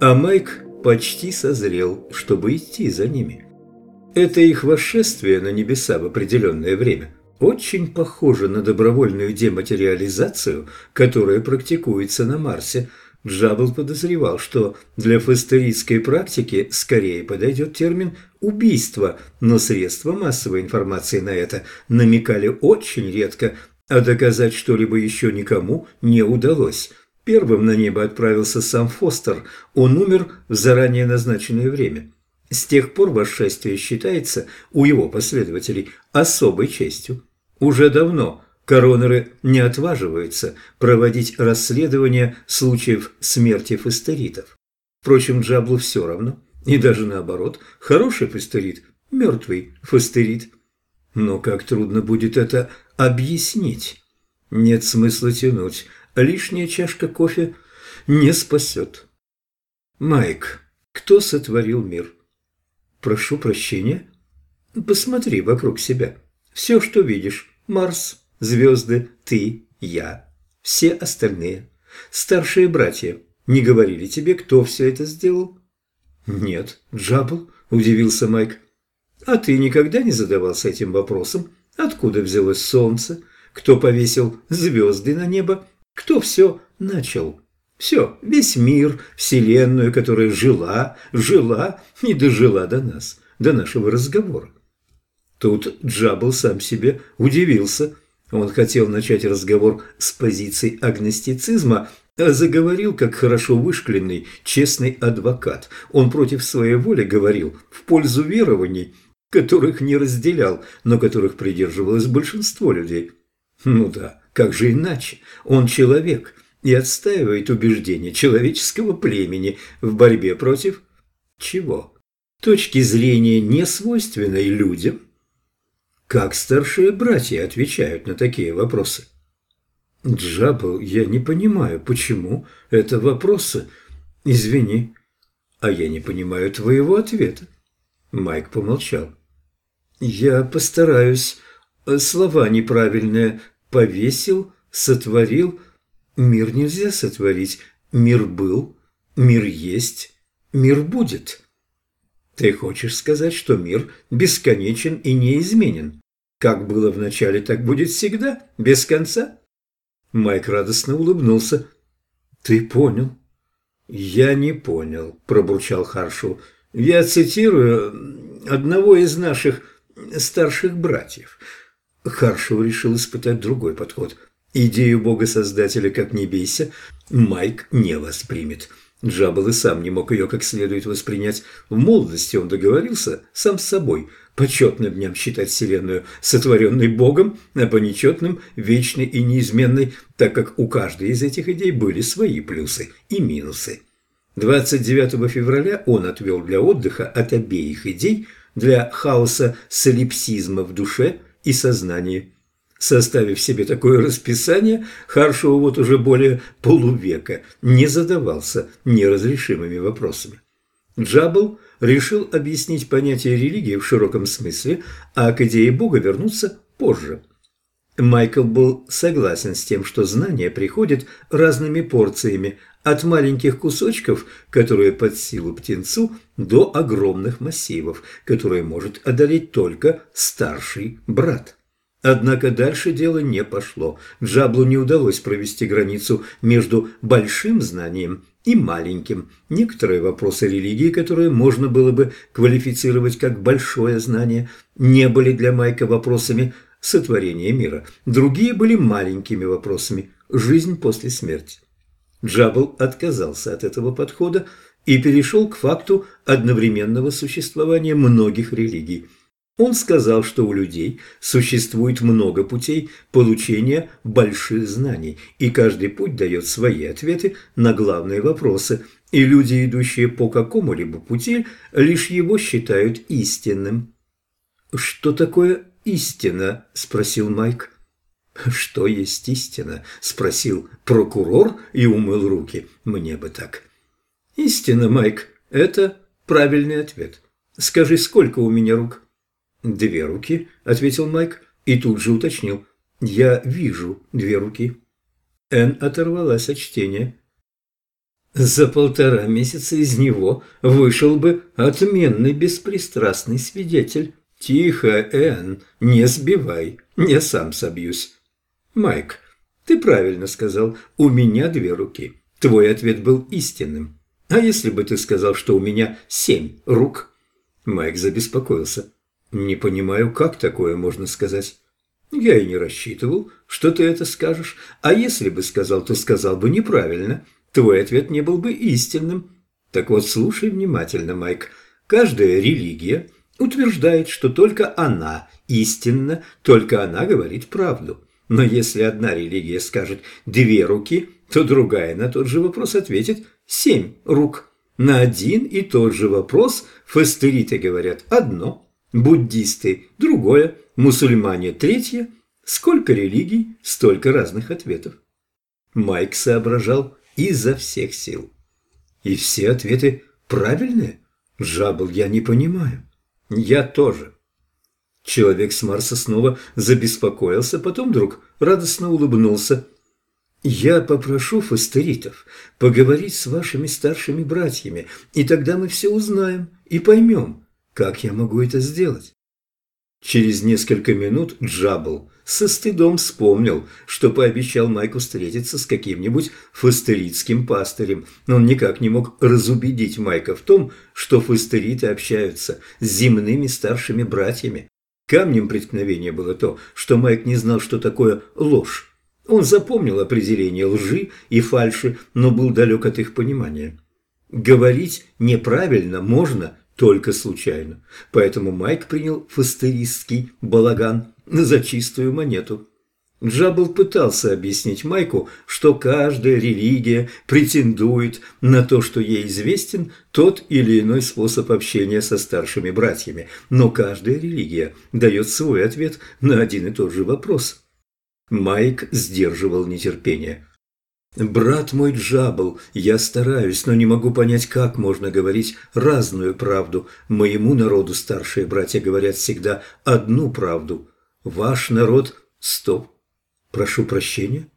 а Майк почти созрел, чтобы идти за ними. Это их восшествие на небеса в определенное время очень похоже на добровольную дематериализацию, которая практикуется на Марсе. Джабл подозревал, что для фастеристской практики скорее подойдет термин «убийство», но средства массовой информации на это намекали очень редко, а доказать что-либо еще никому не удалось. Первым на небо отправился сам Фостер, он умер в заранее назначенное время. С тех пор восшествие считается у его последователей особой честью. Уже давно коронеры не отваживаются проводить расследования случаев смерти фастеритов. Впрочем, Джаблу все равно, и даже наоборот, хороший фастерит, мертвый фастерит. Но как трудно будет это объяснить. Нет смысла тянуть, лишняя чашка кофе не спасет. Майк, кто сотворил мир? Прошу прощения. Посмотри вокруг себя. Все, что видишь, Марс, звезды, ты, я, все остальные. Старшие братья не говорили тебе, кто все это сделал? Нет, Джабл, удивился Майк. А ты никогда не задавался этим вопросом? Откуда взялось солнце? Кто повесил звезды на небо? Кто все начал? Все, весь мир, вселенную, которая жила, жила и дожила до нас, до нашего разговора. Тут Джабл сам себе удивился. Он хотел начать разговор с позиции агностицизма, а заговорил как хорошо вышкленный, честный адвокат. Он против своей воли говорил в пользу верований, которых не разделял, но которых придерживалось большинство людей. Ну да, как же иначе? Он человек и отстаивает убеждения человеческого племени в борьбе против чего? Точки зрения, не свойственной людям – как старшие братья отвечают на такие вопросы? Джабл, я не понимаю, почему это вопросы. Извини, а я не понимаю твоего ответа. Майк помолчал. Я постараюсь. Слова неправильные. Повесил, сотворил. Мир нельзя сотворить. Мир был, мир есть, мир будет. Ты хочешь сказать, что мир бесконечен и неизменен? Как было в начале, так будет всегда, без конца. Майк радостно улыбнулся. Ты понял? Я не понял, пробурчал Харшу. Я цитирую одного из наших старших братьев. Харшоу решил испытать другой подход. Идею бога-создателя «как не бейся» Майк не воспримет. Джаббл и сам не мог ее как следует воспринять. В молодости он договорился сам с собой – по четным дням считать Вселенную сотворенной Богом, а по нечетным – вечной и неизменной, так как у каждой из этих идей были свои плюсы и минусы. 29 февраля он отвел для отдыха от обеих идей для хаоса солипсизма в душе и сознании. Составив себе такое расписание, Харшоу вот уже более полувека не задавался неразрешимыми вопросами. Джабл – решил объяснить понятие религии в широком смысле, а к идее Бога вернуться позже. Майкл был согласен с тем, что знания приходят разными порциями, от маленьких кусочков, которые под силу птенцу, до огромных массивов, которые может одолеть только старший брат. Однако дальше дело не пошло. Джаблу не удалось провести границу между большим знанием и маленьким. Некоторые вопросы религии, которые можно было бы квалифицировать как большое знание, не были для Майка вопросами сотворения мира. Другие были маленькими вопросами – жизнь после смерти. Джабл отказался от этого подхода и перешел к факту одновременного существования многих религий – он сказал, что у людей существует много путей получения больших знаний, и каждый путь дает свои ответы на главные вопросы, и люди, идущие по какому-либо пути, лишь его считают истинным. «Что такое истина?» – спросил Майк. «Что есть истина?» – спросил прокурор и умыл руки. «Мне бы так». «Истина, Майк, это правильный ответ. Скажи, сколько у меня рук?» «Две руки», – ответил Майк и тут же уточнил. «Я вижу две руки». Энн оторвалась от чтения. За полтора месяца из него вышел бы отменный беспристрастный свидетель. Тихо, Энн, не сбивай, я сам собьюсь. Майк, ты правильно сказал, у меня две руки. Твой ответ был истинным. А если бы ты сказал, что у меня семь рук? Майк забеспокоился. Не понимаю, как такое можно сказать. Я и не рассчитывал, что ты это скажешь. А если бы сказал, то сказал бы неправильно. Твой ответ не был бы истинным. Так вот, слушай внимательно, Майк. Каждая религия утверждает, что только она истинна, только она говорит правду. Но если одна религия скажет «две руки», то другая на тот же вопрос ответит «семь рук». На один и тот же вопрос фастериты говорят одно, буддисты – другое, мусульмане – третье. Сколько религий, столько разных ответов. Майк соображал изо всех сил. И все ответы правильные? Жабл я не понимаю. Я тоже. Человек с Марса снова забеспокоился, потом вдруг радостно улыбнулся. «Я попрошу фастеритов поговорить с вашими старшими братьями, и тогда мы все узнаем и поймем, как я могу это сделать». Через несколько минут Джабл со стыдом вспомнил, что пообещал Майку встретиться с каким-нибудь фастеритским пастырем, но он никак не мог разубедить Майка в том, что фастериты общаются с земными старшими братьями. Камнем преткновения было то, что Майк не знал, что такое ложь. Он запомнил определение лжи и фальши, но был далек от их понимания. Говорить неправильно можно только случайно. Поэтому Майк принял фастеристский балаган за чистую монету. Джабл пытался объяснить Майку, что каждая религия претендует на то, что ей известен тот или иной способ общения со старшими братьями, но каждая религия дает свой ответ на один и тот же вопрос. Майк сдерживал нетерпение. «Брат мой Джабл, я стараюсь, но не могу понять, как можно говорить разную правду. Моему народу старшие братья говорят всегда одну правду. Ваш народ... Стоп. Прошу прощения.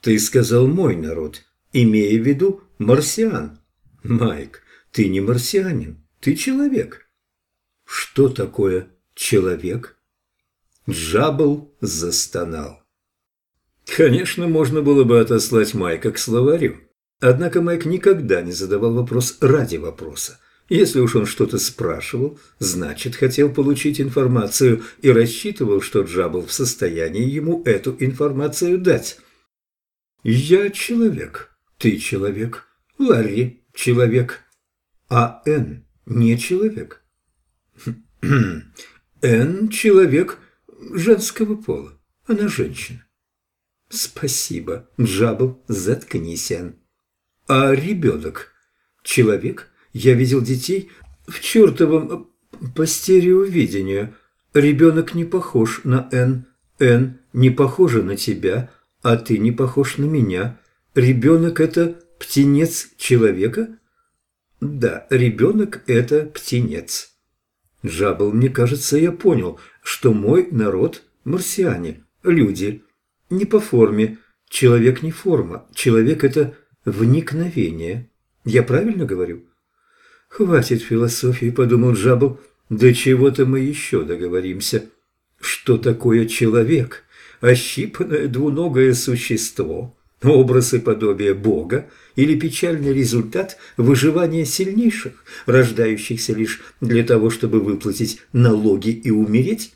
Ты сказал «мой народ», имея в виду марсиан. Майк, ты не марсианин, ты человек. Что такое человек? Джабл застонал. Конечно, можно было бы отослать Майка к словарю. Однако Майк никогда не задавал вопрос ради вопроса. Если уж он что-то спрашивал, значит, хотел получить информацию и рассчитывал, что Джабл в состоянии ему эту информацию дать. «Я человек, ты человек, Ларри человек, а Н не человек». Н человек женского пола, она женщина. Спасибо, Джабл, заткнись, Н. А ребенок? Человек? Я видел детей в чертовом по стереовидению. Ребенок не похож на Н. Н не похожа на тебя, а ты не похож на меня. Ребенок – это птенец человека? Да, ребенок – это птенец. Джабл, мне кажется, я понял, что мой народ – марсиане, люди. Не по форме. Человек не форма. Человек – это вникновение. Я правильно говорю? «Хватит философии», – подумал Джабл. «До чего-то мы еще договоримся. Что такое человек? Ощипанное двуногое существо, образ и подобие Бога или печальный результат выживания сильнейших, рождающихся лишь для того, чтобы выплатить налоги и умереть?»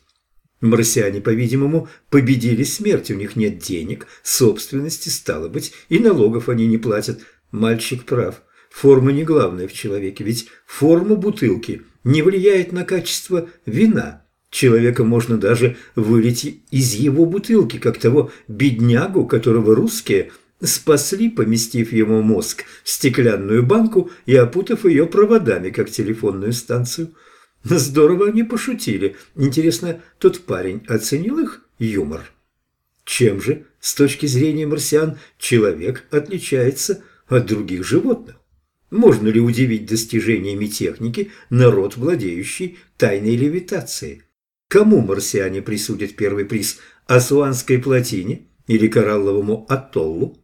Марсиане, по-видимому, победили смерть, у них нет денег, собственности, стало быть, и налогов они не платят. Мальчик прав. Форма не главная в человеке, ведь форма бутылки не влияет на качество вина. Человека можно даже вылить из его бутылки, как того беднягу, которого русские спасли, поместив ему мозг в стеклянную банку и опутав ее проводами, как телефонную станцию. Здорово они пошутили. Интересно, тот парень оценил их юмор? Чем же, с точки зрения марсиан, человек отличается от других животных? Можно ли удивить достижениями техники народ, владеющий тайной левитацией? Кому марсиане присудят первый приз – Асуанской плотине или Коралловому атоллу?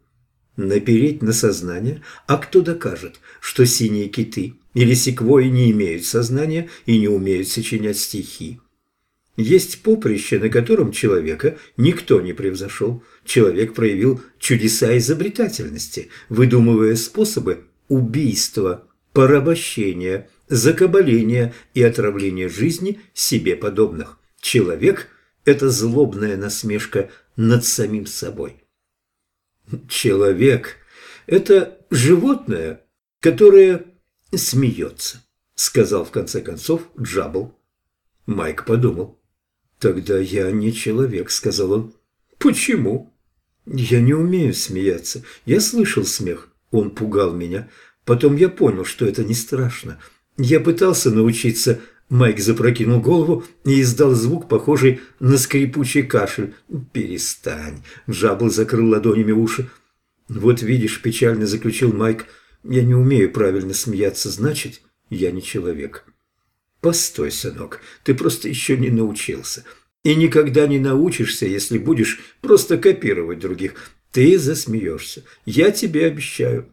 напереть на сознание, а кто докажет, что синие киты или секвои не имеют сознания и не умеют сочинять стихи? Есть поприще, на котором человека никто не превзошел. Человек проявил чудеса изобретательности, выдумывая способы убийства, порабощения, закабаления и отравления жизни себе подобных. Человек – это злобная насмешка над самим собой. Человек – это животное, которое смеется, сказал в конце концов Джабл. Майк подумал. «Тогда я не человек», — сказал он. «Почему?» «Я не умею смеяться. Я слышал смех. Он пугал меня. Потом я понял, что это не страшно. Я пытался научиться...» Майк запрокинул голову и издал звук, похожий на скрипучий кашель. «Перестань!» Джабл закрыл ладонями уши. «Вот видишь», – печально заключил Майк, – «я не умею правильно смеяться, значит, я не человек». Постой, сынок, ты просто еще не научился. И никогда не научишься, если будешь просто копировать других. Ты засмеешься. Я тебе обещаю.